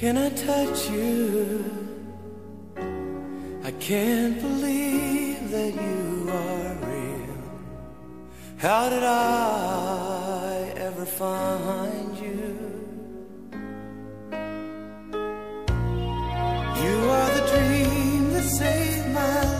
Can I touch you? I can't believe that you are real. How did I ever find you? You are the dream that saved my life.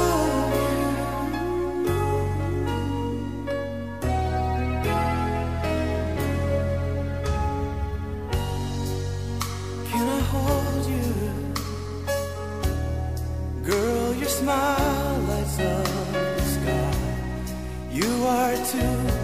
are too